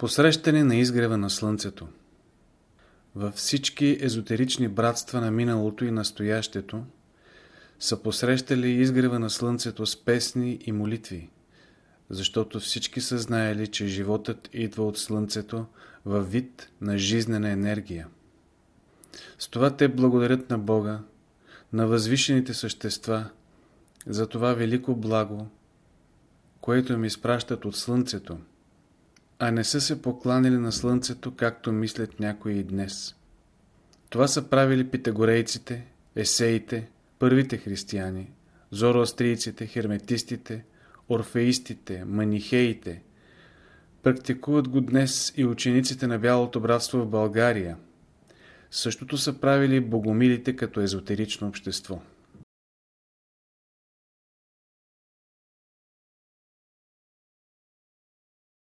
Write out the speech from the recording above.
Посрещане на изгрева на Слънцето Във всички езотерични братства на миналото и настоящето са посрещали изгрева на Слънцето с песни и молитви, защото всички са знаели, че животът идва от Слънцето във вид на жизнена енергия. С това те благодарят на Бога, на възвишените същества, за това велико благо, което им изпращат от Слънцето, а не са се покланили на Слънцето, както мислят някои и днес. Това са правили питагорейците, есеите, първите християни, зороастрийците, херметистите, орфеистите, манихеите. Практикуват го днес и учениците на Бялото братство в България. Същото са правили богомилите като езотерично общество.